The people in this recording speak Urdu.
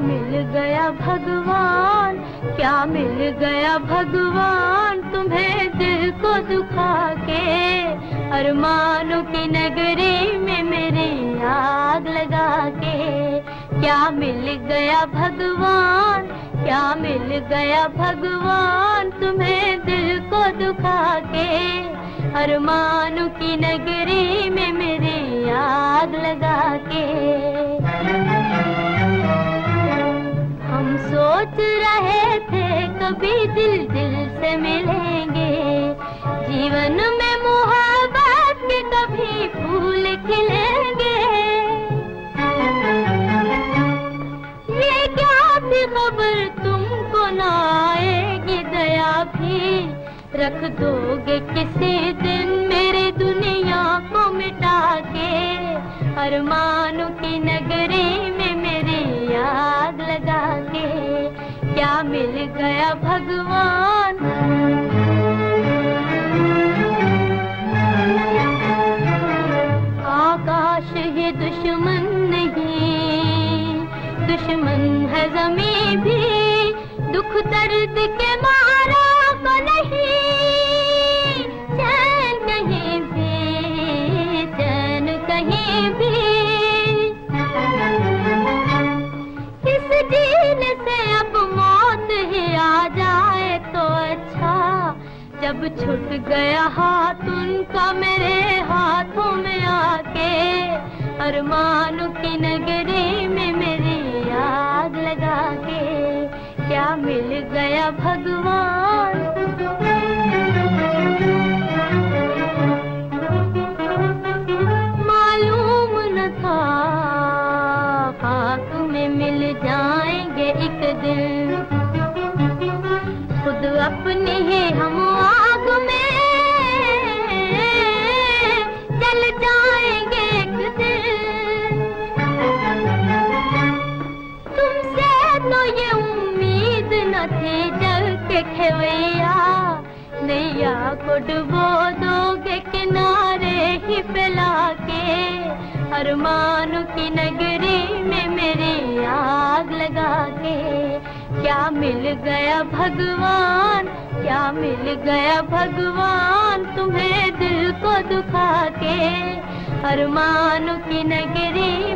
مل گیا بھگوان، کیا مل گیا بھگوان تمہیں دل کو دکھا کے ارمانوں کی نگری میں میری آگ لگا کے کیا مل گیا بھگوان، کیا مل گیا بھگوان تمہیں دل کو دکھا کے ارمانوں کی نگری میں میری سوچ رہے تھے کبھی دل دل سے ملیں گے۔ جیون میں محبت کے کبھی پھول کھلیں گے۔ یہ کیا تھی خبر تم کو نہ آئے گی دیا بھی؟ رکھ دو گے کسی دن میرے دنیا کو مٹا کے۔ ارمان گیا بھگوان۔ آکاش ہے دشمن نہیں دشمن ہے زمین بھی دکھ درد کے ماں جب چھٹ گیا ہاتھ ان کا میرے ہاتھوں میں آ کے ارمان کی نگری میں میری یاد لگا کے کیا مل گیا بھگوان؟ معلوم نہ تھا۔ خاک میں مل جائیں گے ایک دن۔ خود اپنے ہی ہم تو یہ امید نہ تھی جل کے کھویا نیا کو ڈبو دو گے کنارے ہی پلا کے ارمان کی نگری میں میری آگ لگا کے کیا مل گیا بھگوان، کیا مل گیا بھگوان تمہیں دل کو دکھا کے ارمان کی نگری